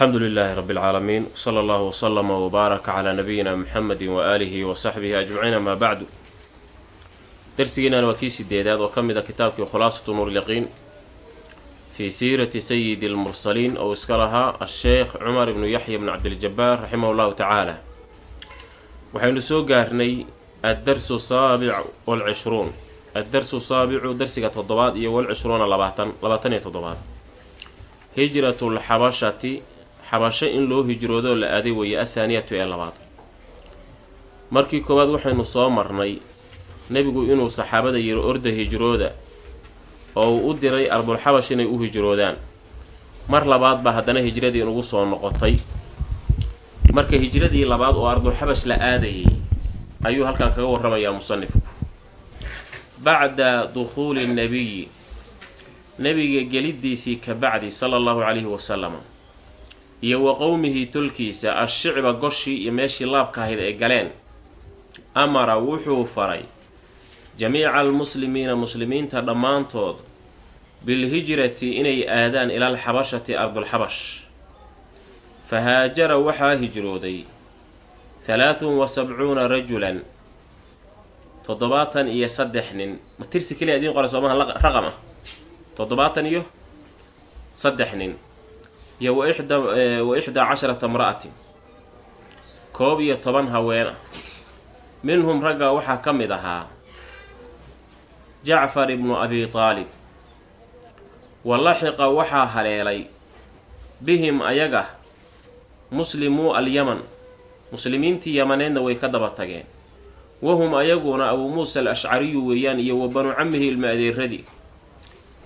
alxamdu lilaahi rabi اlcaalamiin wsala allahu wslama wbaaraka calaa nabiyina muxamedi waaalihi wa saxbihi ajmaciin amaa bacdu. Darsigiinan waa kii sideedaad oo ka mid a kitaabkii khulaasatu nuurliqiin fii siirati sayidi lmursaliin ou iska lahaa asheekh cumar ibnu yaxya bnu cabdiljabaar raximah llahu tacaala. Waxaynu soo gaarnay addarsu saabic walcishruun addarsu saabicu darsiga toddobaad iyo walcishruuna labaatan xabasho in loo hijroodoo la aaday weeye athaaniyatu ee labaad. Markii koowaad waxaynu soo marnay nebigu inuu saxaabada yiri orda hijrooda oo uu u diray ardulxabash inay u hijroodaan. Mar labaad baa haddana hijradii inugu soo noqotay. Marka hijradii labaad oo ardulxabash la aadayay ayuu halkan kaga warramayaa musanifku bacda dukhuuli nnabiyi nebiga geliddiisii ka bacdi sala allahu calayhi wasalam iyo wa qowmihii tolkiisa ashicba goshii iyo meeshii laabka ahayd ay galeen. Amara wuxuu faray jamiica almuslimiina muslimiinta dhammaantood bilhijrati inay aadaan ila alxabashati ardulxabash fa haajara waxaa hijrooday halaatun wa sabcuuna rajulan toddobaatan iyo saddex nin. Ma tirsi keliya idiin qoray soomaha raqam ah toddobaatan iyo saddex nin iyo wa ixda wa ixdaa casharata imra'atin koob iyo toban haweena minhum ragga waxaa ka mid ahaa jacfar ibnu abi taalib. Wa laxiqa waxaa haleelay bihim ayaga muslimuu alyaman. Muslimiintii yamaneedna way ka daba tageen. Wahum ayaguna abuu muusa al ashcariyu weeyaan iyo wa banu camihi ilma adeeradii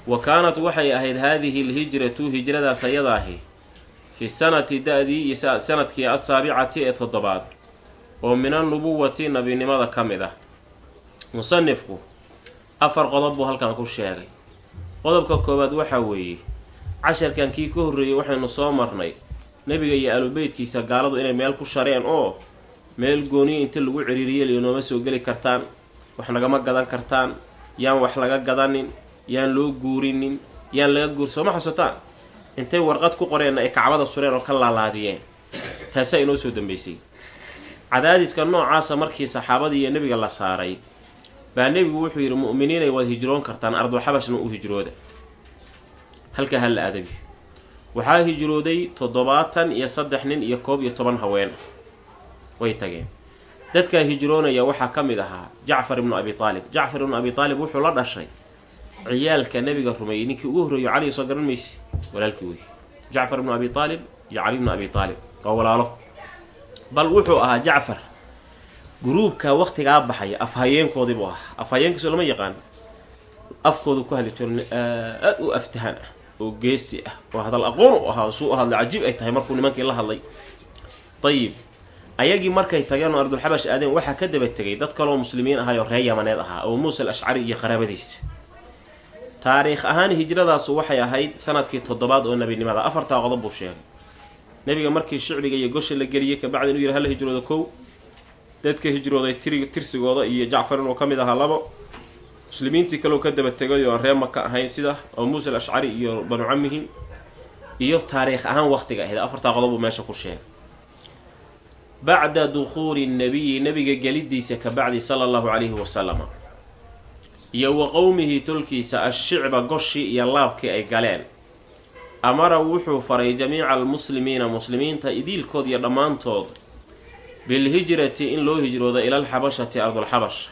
wa kaanat waxay ahayd haadihi alhijratu hijradaas ayadaahi fi sanati da-dii iyo sannadkii asaabicati ee toddobaad oo min annubuwati nabinimada ka mid ah. Musanifku afar qodob buu halkan ku sheegay. Qodobka koowaad waxaa weeye casharkan kii ka horreeyey waxaynu soo marnay nebiga iyo aalubeytkiisa gaaladu inay meel ku shareen oo meel gooniya inta lagu ciriiriyeliyo nooma soo geli kartaan wax nagama gadan kartaan yaan wax laga gadanin yaan loo guurinin yaan laga guur sooma xusataan intay warqad ku qoreenna ay kacbada sureen oo ka laalaadiyeen. Taasaa inoo soo dambeysay. Cadaadiska noocaasa markii saxaabadii iyo nebiga la saaray baa nebigu wuxuu yidhi mu'miniinay waad hijroon kartaan ardulxabashna u hijrooda. Halkaa hal la adabi waxaa hijrooday toddobaatan iyo saddex nin iyo koob iyo toban haween. Way tageen. Dadkaa hijroonaya waxaa ka mid ahaa jacfar ibnu abi aalib jacfar ibnu abi aalib wuxuu la dhashay ciyaalka nebiga rumeeyey ninkii ugu horreeyo cali soo garan mayse walaalkii wey jacfar ibnu abi aalib iyo cali ibnu abi aalib waa walaalo. Bal wuxuu ahaa jacfar guruubka waqtigaa baxaya afhayeenkoodii buu ahaa. Afhayeenkiiso lama yaqaan afkoodu ku hadli jiro aad u aftahan ah oo geesi ah oo hadal aqoon u ahaa suu u hadlay cajiib ay tahay markuu nimankii la hadlay. Ayib ayagii markay tageen oo ardulxabash aadeen waxaa ka daba tegay dad kaloo muslimiin ahaayoo reer yamaneed ahaa oo muusa al ashcari iyo qaraabadiisa taariikh ahaan hijradaasu waxay ahayd sannadkii toddobaad oo nebinimada afartaa qodob buu sheegay. Nebiga markii shicbiga iyo gosha la geliyey kabacdi inuu yidhi hala hijrooda kow. Dadka hijrooday tiri tirsigooda iyo jacfar inuu ka mid ahaa labo. Muslimiintii kaleu ka daba tegay oo aan ree maka ahayn sida oo muusa al ashcari iyo banu camihim iyo taariikh ahaan waqtiga ahayd. Afartaa qodob buu meesha ku sheegay. Bacda dukhuuli nnabiyi nebiga gelidiisa ka bacdi sala allahu calayhi wasalama iyo wa qowmihi tolkiisa ashicba goshii iyo laabkii ay galeen. Amara wuxuu faray jamiica almuslimiina muslimiinta idiilkood iyo dhammaantood bilhijrati in loo hijroodo ila alxabashati ardulxabash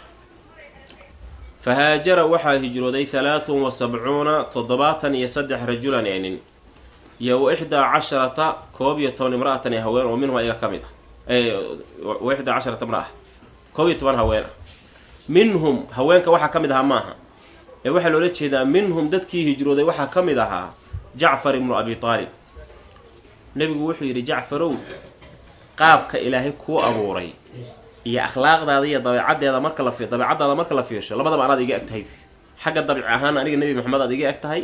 fa haajara waxaa hijrooday halaatun wa sabcuuna toddobaatan iyo saddex rajulan ee nin iyo wa ixdaa casharata koob iyo toban imra'atan ee haween oo minhum ayaga ka mid ah. Wa ixdaa casharata imra'a koob iyo toban haween. ah minhum haweenka waxaa ka mid ahaa maaha. Ee waxaa loola jeedaa minhum dadkii hijrooday waxaa ka mid ahaa jacfar ibnu abi taalib. Nebigu wuxuu yidhi jacfarow qaabka ilaahay kuu abuuray iyo akhlaaqdaada iyo dabeecaddeeda marka la dabeecaddaada marka la fiirsho labadaba anaad iga eg tahay. Xagga dabiic ahaan aniga nebi maxamed aad iga eg tahay.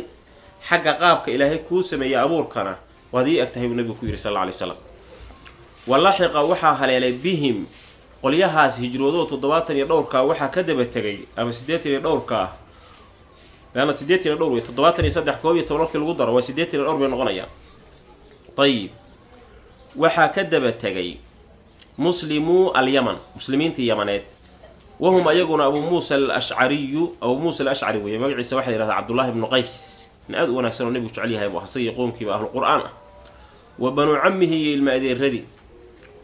Xagga qaabka ilaahay kuu sameeyey abuurkana waad ii eg tahay buu nebigu ku yidhi sal alla alay slam wa laxiqa waxaa haleelay bihim qolyahaas hijroodoo toddobaatan iyo dhowrkaa waxaa ka daba tegay ama siddeetan iyo dhowrka. Ah leanna siddeetan iyo dhowr wey toddobaatan iyo saddex koob iyo toban markii lagu daro waa siddeetan iyo dhowr bay noqonayaan. Ayib waxaa ka daba tegay muslimuu alyaman muslimiintii yamaneed. Wahum ayaguna abuu muusa alashcariyu abuu muusa alashcari weeye magaciisa waxaa yihahdaa cabdullaahi ibnu qays. In aada u wanaagsan oo nebigu jecel yahay asagii qoomkiiba ahluqur-aan ah. Wa banuu cammihi iyo ilma adeeradii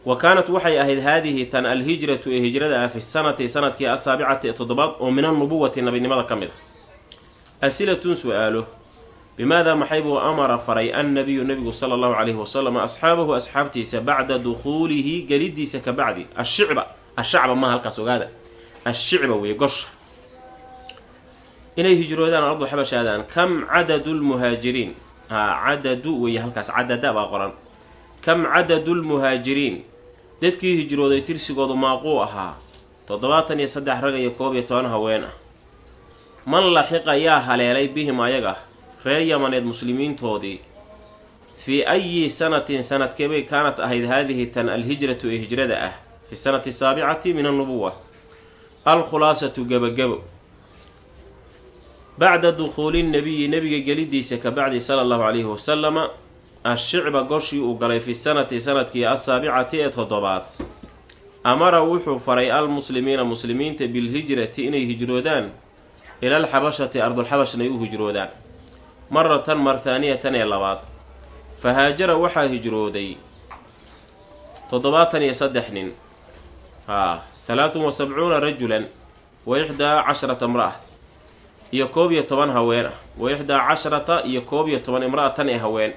wa kaanat waxay ahayd haadihi tan alhijratu ee hijrada ah fi sanati sannadkii asaabicati ee toddobaad oo min annubuwati nabinimada ka mid ah. Asilatun su'aalo. Bimaadaa maxay buu amara faray annabiyu nebigu sala allahu calayhi wasalam asxaabahu asxaabtiisa bacda dukhuulihi gelidiisa ka bacdi ashicba ashacba maha halkaas ogaada. Ashicba weeye gosha inay hijroodaan ardu xabashaadaan kam cadadu lmuhaajiriin haa cadadu weeye halkaas cadada baa qoran. Kam cadadu lmuhaajiriin dadkii hijrooday tirsigoodu maaquu ahaa. Toddobaatan iyo saddex rag iyo koob iyo toban haween ah. Man laxiqa yaa haleelay bihim ayaga reer yamaneed muslimiintoodii. Fii ayi sanatin sanadkeebay kaanat ahayd haadihi tan alhijratu ee hijrada ah fi sanati saabicati min annubuwa. Alkhulaasatu gebagabo bacda dukhuuli nnabiyi nebiga gelidiisa ka bacdi sala allahu calayhi wasalama ashicba goshii uu galay fi sanati sannadkii asaabicati ee toddobaad amara wuxuu faray almuslimiina muslimiinta bilhijrati inay hijroodaan ilal xabashati ardulxabashna ay u hijroodaan maratan mar thaaniyatan ee labaad fa haajara waxaa hijrooday toddobaatan iyo saddex nin haa halaatun wa sabcuuna rajulan wa ixdaa casharata imra'a iyo koob iyo toban haween ah wa ixdaa casharata iyo koob iyo toban imra'atan ee haween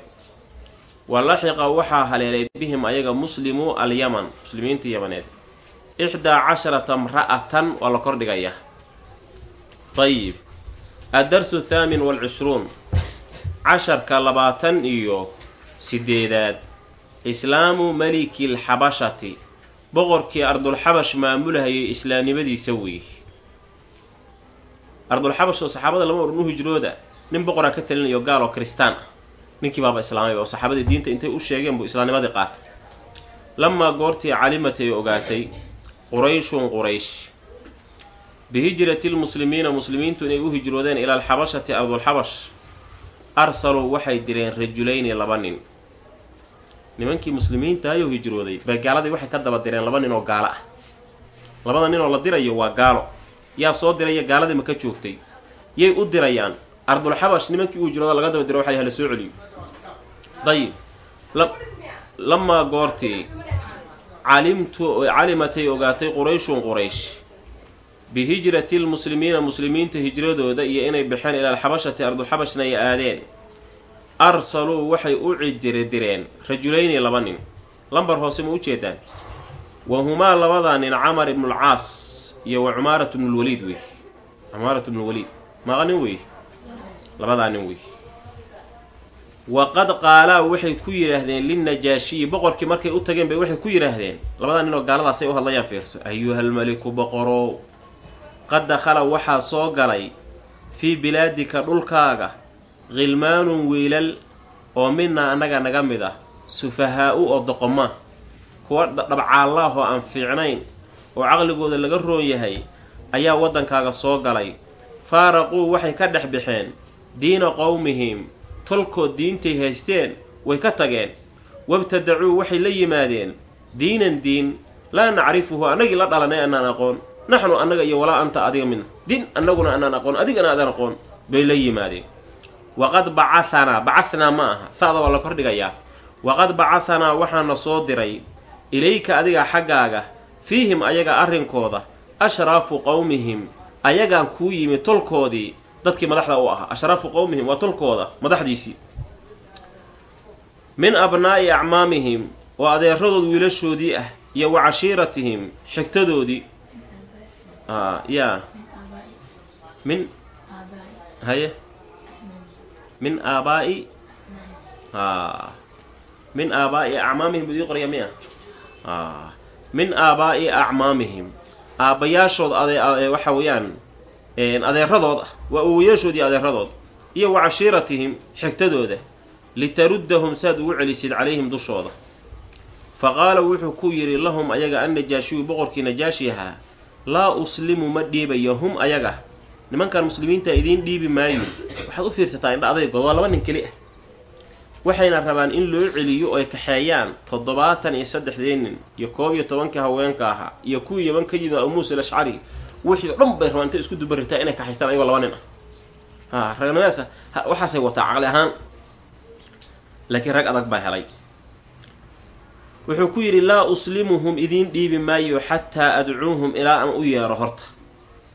wa laxiqa waxaa haleelay bihim ayaga muslimuu alyaman muslimiinta yamaneed. Ixdaa casharata imra'atan waa la kordhigayaa ayib addarsu thaamin waalcishruun casharka labaatan iyo sideedaad islaamu maliki lxabashati boqorkii ardulxabash maamulahayay islaamnimadiisa weeye ardulxabash oo saxaabada lama oran u hijrooda. Nin boqoraa ka talinayo gaal oo kristaan ah ninkii baaba islaamayba oo saxaabadii diinta intay u sheegeen buu islaamnimadii qaatay. Lamaa goortii calimatay ogaatay qurayshun quraysh bihijrati lmuslimiina muslimiintu inay u hijroodeen ila alxabashati ardulxabash arsaluu waxay direen rajulayni laba nin. Nimankii muslimiinta ayou hijrooday bay gaaladii waxay ka daba direen laba nin oo gaalo ah. Labada nin oo la dirayo waa gaalo. Yaa soo diraya gaaladii ma ka joogtay. Yay u dirayaan ardulxabash nimankii u hijrooda laga daba diro waxa la soo celiyo. Dayib. Lamaa goortii calimtu calimatay ogaatay qurayshun quraysh. Bihijrati lmuslimiina muslimiinta hijradooda iyo inay baxeen ila alxabashati ardulxabashna ay aadeen. Arsaluu waxay u cidirdireen rajulayni laba nin. Lambar hoose ma ujeedaan wa humaa labadaa nin camar ibnulcaas iyo wa cumaaratu bnulwaliid wey cumaaratu bnulwaliid maaqa nin wey labadaa nin wey. Waqad qaalaa waxay ku yidhaahdeen linnajaashiyi boqorkii markay u tageen bay waxay ku yidhaahdeen. Labadaa nin oo gaaladaasay u hadlayaan fiirso ayuhalmaliku boqorow qad dakhala waxaa soo galay fii bilaadika dhulkaaga khilmaanun wiilal oo midna annaga naga mid ah sufahaa-u oo doqoma kuwa dhabcaallaah oo aan fiicnayn oo caqligooda laga roon yahay ayaa waddankaaga soo galay. Faaraquu waxay ka dhex baxeen diina qowmihim tolkood diintay haysteen way ka tageen. Wabtadacuu waxay la yimaadeen diinan diin laa nacrifuhu annagii la dhalanay annaan aqoon. Naxnu annaga iyo walaa anta adiga midna din annaguna anaan aqoon adigana adaan aqoon bay la yimaadeen. Waqad bacahanaa bacahnaa ma aha sa'da waa la kordhigayaa waqad bacahanaa waxaana soo diray ilayka adiga xaggaaga fiihim ayaga arrinkooda ashraafu qowmihim ayagaan kuu yimi tolkoodii dadkii madaxda u ahaa. Ashraafu qowmihim waa tolkooda madaxdiisii. Min abnaa'i acmaamihim oo adeeradood wiilashoodii ah iyo wa cashiiratihim xigtadoodii. Yaa. Min? Haye? Min aabaa'i? Min aabaa'i acmaamihim buu idii qoraya miya? Min aabaa'i acmaamihim. Aabbayaashood ade waxa weeyaan adeeradood ah waa awowayaashoodii adeeradood iyo wa cashiiratihim xigtadooda litaruddahum saad ugu celisid calayhim dushooda. Fa qaala wuxuu ku yidhi lahum ayaga annajaashiyu boqorkii najaashi ahaa laa uslimu ma dhiibayo hum ayaga nimankan muslimiinta idiin dhiibi maayo waxaad u fiirsataa indha adaygood waa laba nin keli ah. Waxayna rabaan in loo celiyo oo ay kaxeeyaan toddobaatan iyo saddexdii nin iyo koob iyo tobankii haweenka ahaa iyo kuwii yaban ka yimid abu muusa alashcari wixii dhan bay rabaan intay isku dubaritaa inay kaxaystaan ayagoo laba nin. Ah ha ragnimadaas waxaasay wataa caqli ahaan laakiin rag adag baa helay. Wuxuu ku yidhi laa uslimuhum idiin dhiibi maayo xataa adcuuhum ilaa aan u yeero horta.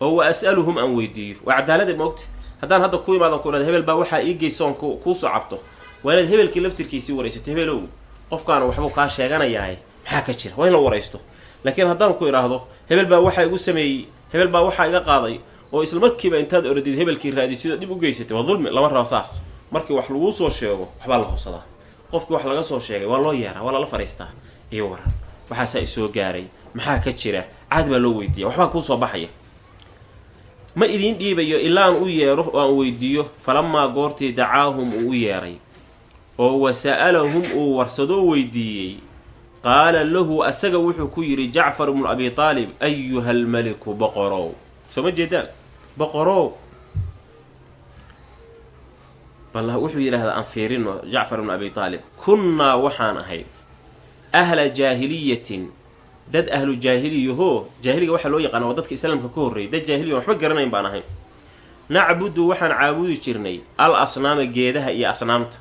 Oo wa as'aluhum aan weydiiyo. Waa cadaalada moogta haddaan hadda ku imaadan ku idhahdo hebel baa waxaa ii geysoon kuu soo cabto. Waa inaad hebelkii laftirkiisii waraysato hebelow. Qofkaana waxbuu kaa sheeganayaaye maxaa ka jira? Waa in la waraysto laakiin haddaan ku idhaahdo hebel baa waxaa igu sameeyey hebel baa waxaa iga qaaday oo isla markiiba intaad oradid hebelkii raadisido dhib u geysatay. Waa dulmi lama rabo saas. Markii wax laguu soo sheego waxbaa la hubsadaa. Qofkii wax laga soo sheegay waa loo yeeraa waa lala fadhiistaa iyo waran waxaasaa isoo gaaray. Maxaa ka jira? Caadi baa loo weydiiya waxbaa kuu soo baxaya. Ma idiin dhiibayo ilaa aan u yeero oo aan weydiiyo falamaa goortii dacaahum uu u yeeray. Oo wa sa'alahum uu warsadoo weydiiyey qaala lahu asaga wuxuu ku yidhi jacfar ibnu abi taalib ayuha almeliku boqorow. Soo ma jeedaan? Boqorow. Bal wuxuu yidhahdaa aan fiirino jacfar ibnu abi taalib kunnaa waxaan ahay ahla jaahiliyatin. Dad ahlu jaahiliyahoo jaahiliga waxaa loo yaqaana waa dadka islaamka ka horreeyay. Dad jaahiliya waxba garanayn baan ahayn. Nacbudu waxaan caabudi jirnay al asnaama geedaha iyo asnaamta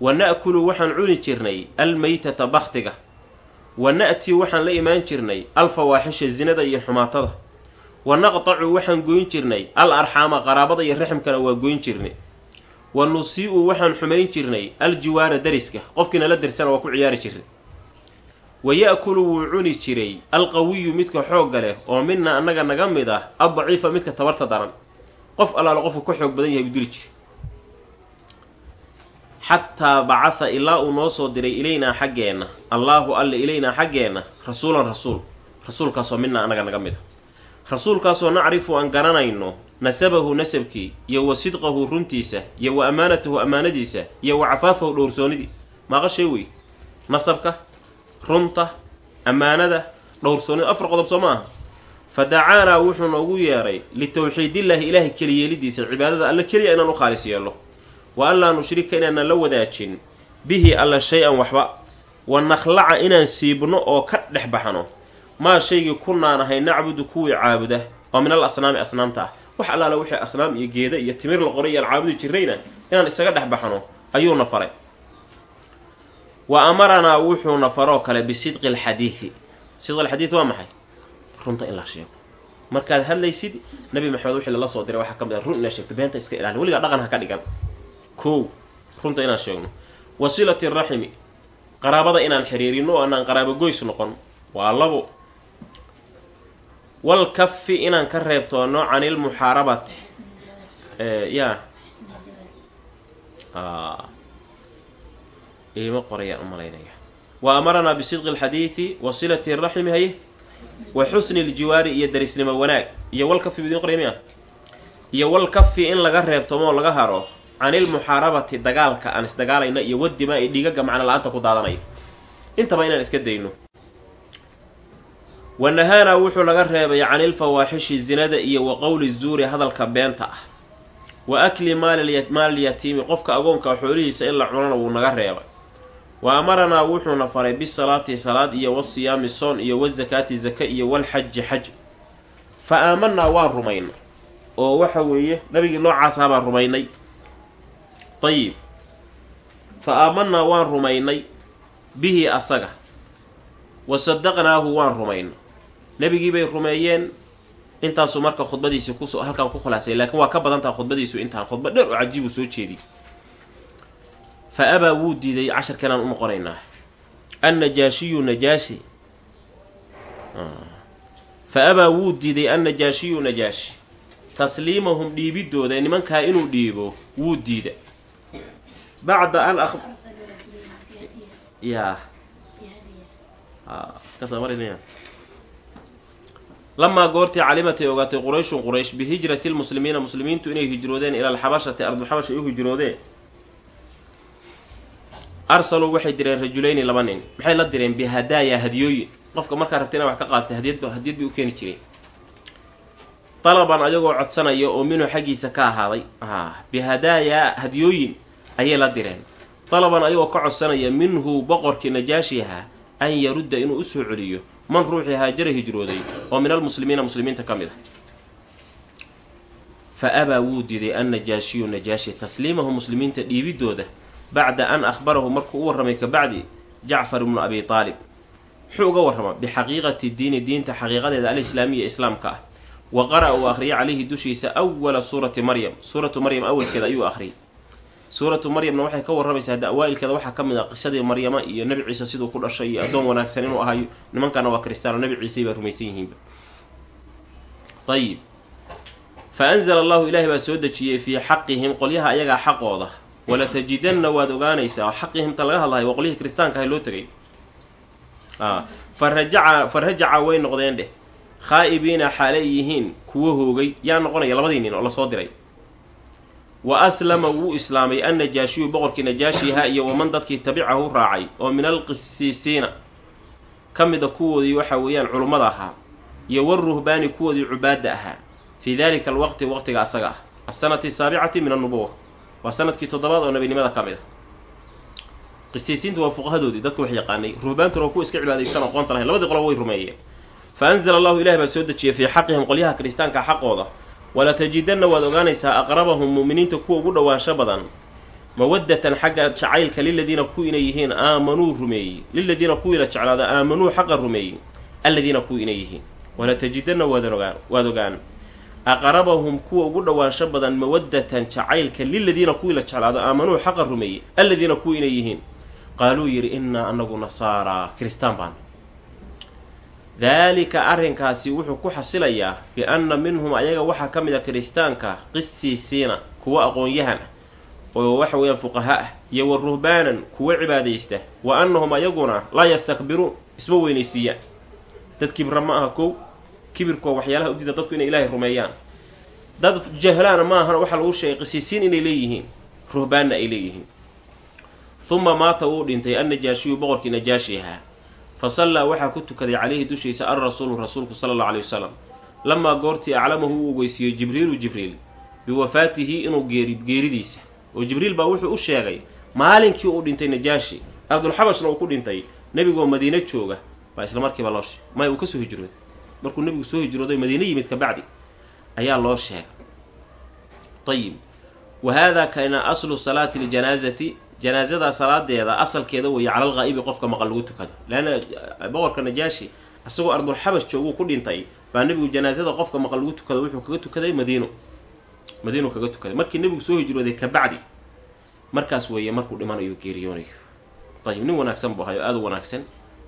wa na'kulu waxaan cuni jirnay almeytata bakhtiga. Wa na'tii waxaan la imaan jirnay alfawaaxisha zinada iyo xumaatada. Wa naqtacu waxaan goyn jirnay al arxaama qaraabada iyo raximkana waa goyn jirnay. Wa nusii-u waxaan xumayn jirnay aljiwaara dariska qofkii nala darsana waa ku ciyaari jirnay. Wa ya-kulu wuu cuni jiray alqawiyu midka xoogga leh oo mina annaga naga mid ah addaciifa midka tabarta daran. Qof allaalo qofku ka xoog badan yahay buu dili jiray xataa bacatha ilaa uu noo soo diray ilaynaa xaggeenna. Allaahu alle ilaynaa xaggeenna. Rasuulan rasuul. Rasuulkaasoo minaa annaga naga mid a rasuulkaasoo nacrifu aan garanayno nasabahu nasabkii iyo wa sidqahu runtiisa iyo wa ammaanatahu ammaanadiisa iyo wa cafaafahu dhowrsoonidii. Maaqa shay wey nasabka runta ammaanada dhowrsoonida afar qodob soo ma aha fa dacaanaa wuxuu noogu yeedhay litawxiidillaahi ilaahay keliyeelidiisa cibaadada alle keliya inaan u khaalis yeello wa an laa nushrika inaanan la wadaajin bihi alla shay-an waxba. Wa nakhlaca inaan siibno oo ka dhex baxno. Maa shaygii kunaan ahay nacbudu kuwii caabuda. Oo min al asnaami asnaamta ah. Wax allaala wixii asnaam iyo geeda iyo timir la qoray iyaan caabudi jirnayna inaan isaga dhex baxno ayuuna faray. Wa amaranaa wuxuuna faroo kale bisidqi alxadiidi sidqi alxadiid waa maxay? Runta in la sheego. Markaad hadlaysid nabi maxamed wixii lala soo diray waxaa ka mid ah run inaad sheegto beenta iska ilaali weligaa dhaqan ha ka dhigan kow runta inaan sheegno. Wasilati raximi qaraabada inaan xiriirino oo anaan qaraabo goys noqon waa labo. Wal kafi inaan ka reebtoono canilmuxaarabati ya iima qorayaan u wa amaranaa bisidqi alxadiidi wa silati raximi haye wa xusni ljiwaari iyo darisnimo wanaag. Iyo wal kafi bidiin qoraya miya? Iyo wal kafi in laga reebtoomoo laga haro canilmuxaarabati dagaalka aan isdagaalayno iyo wadimaa i dhiigaga macno la'aanta ku daadanayo intaba inaan iska dayno. Wa nahaanaa wuxuu laga reebay canilfawaaxishi zinada iyo wa qowli zuuri hadalka beenta ah. Wa akli maalilyatiimi qofka agoonka xoolihiisa in la cunana wuu naga reebay. Wa amaranaa wuxuuna faray bisalaati salaad iyo wasiyaami soon iyo wasakaati zaka iyo walxaji xaj. Fa aamanaa waan rumaynay oo waxa weeye nabigii noocaasa baan rumaynay ayib fa aamanaa waan rumaynay bihi asaga wa sadaqnaahu waan rumaynay nebigii bay rumeeyeen intaasuu marka khudbadiisi ku soo halkaan ku khulaasay laakiin waa ka badan taha khudbadiisu intaan khudba dheer oo cajiibuu soo jeediyey fa abaa wuu diiday casharkanaan u noqonaynaa annajaashiyu najaashi fa abaa wuu diiday annajaashiyu najaashi tasliimahum dhiibidooda nimankaa inuu dhiibo wuu diida bacda an ya lamaa goortii calimatay ogaatay qurayshun quraysh bihijrati lmuslimiina muslimiintu inay hijroodeen ila alxabashati ardulxabash ay u hijroodeen arsaluu waxay direen rajulayni laba nin maxay la direen bihadaaya hadiyooyin qofka markaa rabta inaa wax ka qaatay hadiyad hadiyad bay u keeni jireen dalaban ayagoo codsanaya oo minhu xaggiisa ka ahaaday bihadaaya hadiyooyin ayay la direen. Dalaban ayagoo ka codsanaya minhu boqorkii najaashi ahaa an yarudda inuu u soo celiyo man ruuxii haajara hijrooday oo min almuslimiina muslimiinta ka mid a fa abaa wuu diiday an najaashiyu najaashi tasliimahu muslimiinta dhiibidooda bacda an akhbarahu markuu u warramay kabacdi jacfar ibnu abi aalib muxuu uga warrama bixaqiiqati diini diinta xaqiiqadeeda alislaamiya islaamka ah. Wa qara-a uu akhriyay calayhi dushiisa awala suurati maryam. Suuratu maryam awalkeeda ayuu akhriyay suuratu maryamna waxay ka warramaysaa hadda awaa-ilkeeda waxaa ka mid ah qisadii maryama iyo nebi ciise siduu ku dhashay iyo addoon wanaagsan inuu ahayo nimankana waa kristaano nebi ciisey baa rumaysan yihiinba. Ayib fa anzala allahu ilaahay baa soo dejiyey fii xaqihim qolyaha ayagaa xaqooda. Walatajidanna waad ogaanaysaa xaqihimta laga hadlahay waa qolyihii kiristaanka ahay loo tegay fa rajaca fa rajaca way noqdeen dheh. Khaa'ibiina xaalay yihiin kuwo hoogay. Yaa noqonaya labadii nin oo la soo diray wa aslama wuu islaamay an najaashiyu boqorkii najaashiyaha iyo waman dadkii tabicahu raacay oo min alqisiisiina ka mida kuwoodii waxa weeyaan culummada ahaa iyo waruhbaani kuwoodii cubaadda ahaa. Fii dalika alwaqti waqtiga asaga ah. Asanati asaabicati min annubuwa waa sannadkii toddobaad oo nebinimada ka mid a qisiisiintu waa fuqahadoodii dadku wax yaqaanay ruhbaantuna kuwa iska cibaadaysan aqoonta lahayn labadii qoloba way rumeeyeen. Fa anzala allahu ilahi baa soo dejiyay fii xaqihim qolyaha kiristaanka xaqooda walatajidanna waad ogaanaysaa aqrabahum mu'miniinta kuwa ugu dhowaansho badan. Mawaddatan xagga jacaylka liladiina kuwi inay yihiin aamanuu rumeeyey. Liladiina kuwii la jeclaada aamanuu xaqa rumeeyey. Alladiina kuwi inay yihiin. Walatajidanna waad waad ogaan. Aqrabahum kuwa ugu dhowaansho badan mawaddatan jacaylka liladiina kuwii la jeclaado aamanuu xaqa rumeeyey. Alladiina kuwi inay yihiin. Qaaluu yidhi innaa anagu nasaaraa kiristaan baan daalika arrinkaasi wuxuu ku xasilayaa bi-anna minhum ayaga waxaa ka mid a kiristaanka qisiisiina kuwa aqoon-yahan ah oo waxa weeyaan fuqaha ah iyo wa ruhbaanan kuwa cibaadaysta wa annahum ayaguna laa yastakbiruun isma weynaysiiyaan. Dad kibra ma aha kow kibirkoo waxyaalaha u diida dadku inay ilaahay rumeeyaan. Dad jahlaana ma ahana waxaa lagu sheegay qisiisiin inay leeyihiin ruhbaanna ay leeyihiin. Huma maata wuu dhintay annajaashiyu boqorkii najaashi ahaa fa sallaa waxaa ku tukaday calayhi dushiisa alrasuulu rasuulku sala allahu aleyhi wasalam lamaa goortii aclamahu uu ogeysiiyey jibriilu jibriil biwafaatihi inuu geeri geeridiisa. Oo jibriil baa wuxuu u sheegay maalinkii uu dhintay najaashi abdulxabashna uu ku dhintay nebigoo madiine jooga. Baa isla markiiba loo sheegay. Maya uu ka soo hijrooday? Markuu nebigu soo hijrooday madiine yimid kabacdi ayaa loo sheegay. Ayib wa haadaa kana aslu salaati ljanaasati janaasada salaadeeda asalkeeda weeye calal qaa'ibi qofka maqan lagu tukado. Leanna boqorka najaashi isagoo ardulxabash jooguu ku dhintay baa nebigu janaasada qofka maqan lagu tukado wuxuu kaga tukaday madiino madiinu kaga tukaday. Markii nebigu soo hijrooday kabacdi markaas weeye markuu dhimanayo geeriyoonayo. Ayib nin wanaagsan buu ahayo aada u wanaagsan.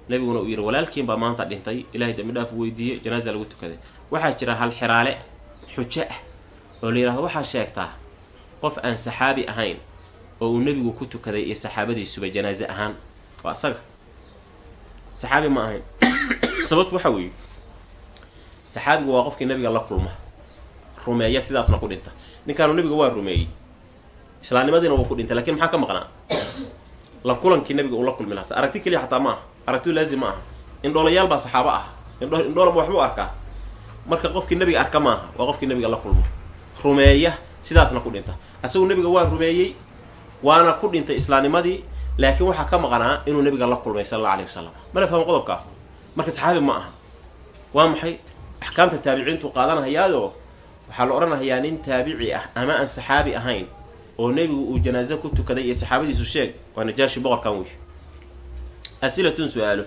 Nebiguna uu yidhi walaalkiin baa maanta dhintay ilaahay dambi dhaaf weydiiyey janaasa lagu tukaday. Waxaa jira hal xiraale xujo ah oo la yidhahdo waxaa sheegtaa qof aan saxaabi ahayn oo uu nebigu ku tukaday iyo saxaabadiisuba janaaze ahaan. Waa asaga. Saxaabi ma ahayn. Sababtu waxaa weeye saxaabigu waa qofkii nabiga la kulma. Rumeeya sidaasna ku dhinta. Ninkaanu nabiga waa rumeeyey. Islaamnimadiina wuu ku dhintay lakiin maxaa ka maqnaa? La kulankii nabiga uu la kulmi lahaa. Aragti keliya xataa ma aha. Aragtiu laazim ma aha. Indhoolayaal baa saxaabo ah. Indho indhoolama waxbuu arkaa. Marka qofkii nabiga arka maaha waa qofkii nabiga la kulmo rumeeya sidaasna ku dhinta. Asagu nabiga waa rumeeyey waana ku dhintay islaamnimadii laakiin waxaa ka maqnaa inuu nabiga la kulmay sala alla alayh wasalam mana fahmo qodobkaa marka saxaabi ma aha. Waa maxay? Axkaamta taabiciintu qaadanahayaadoo waxaa la odhanahayaa nin taabici ah ama aan saxaabi ahayn oo nebigu uu janaaso ku tukaday iyo saxaabadiisu sheeg waa najaashi boqorkan wey asilatun su'aalo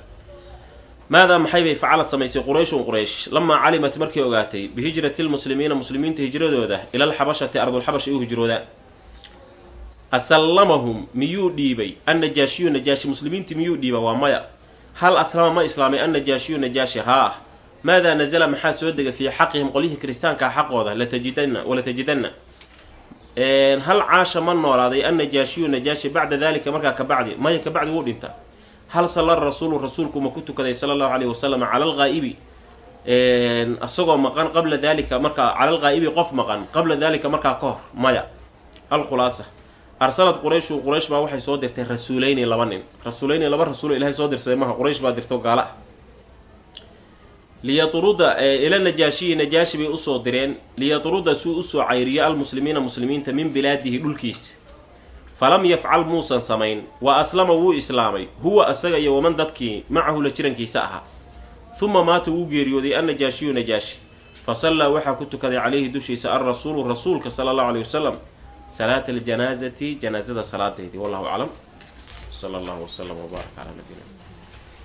maadaa maxay bay facalad samaysay qurayshun quraysh? Lamaa calimat markay ogaatay bihijrati lmuslimiina muslimiinta hijradooda ila alxabashati ardulxabash ay u hijroodaan asallamahum miyuu dhiibay? Annajaashiyu najaashi muslimiintii miyuu dhiiba waa maya. Hal aslama ma islaamay annajaashiyu najaashi haa maadaa nazala maxaa soo dega fii xaqihim qolyihii kiristaankaa xaqooda? Latajidanna walatajidanna. Hal caasha ma noolaaday annajaashiyu najaashi bacda dalika markaa kabacdi maya kabacdi wuu dhinta. Hal salla rasuulu rasuulku ma ku tukaday sala allahu caleyhi wasalam cala alqaa'ibi isagoo maqan qabla dalika markaa cala alqaa'ibi qof maqan qabla dalika markaa ka hor maya. Alkhulaasa arsalad qurayshuu quraysh baa waxay soo dirtay rasuuleynay laba nin. Rasuulayni laba rasuul ilahay soo dirsaday maha quraysh baa dirto gaala. Ah liyatruda ila najaashiyi najaashi bay u soo direen. Liyatruda suu u soo cayriyo almuslimiina muslimiinta min bilaadihi dhulkiisa. Falam yafcal muusan samayn. Wa aslama wuu islaamay. Huwa asaga iyo waman dadkii macahu la jirankiisa ahaa. Uma maata wuu geeriyooday annajaashiyu najaashi. Fa sallaa waxaa ku tukaday calayhi dushiisa alrasuulu rasuulka sala allahu aley wasalam salaata aljanaasati janaasada salaadeedii wallahu aclam. Sala allahu wasalam wbaarak calaa nabiyina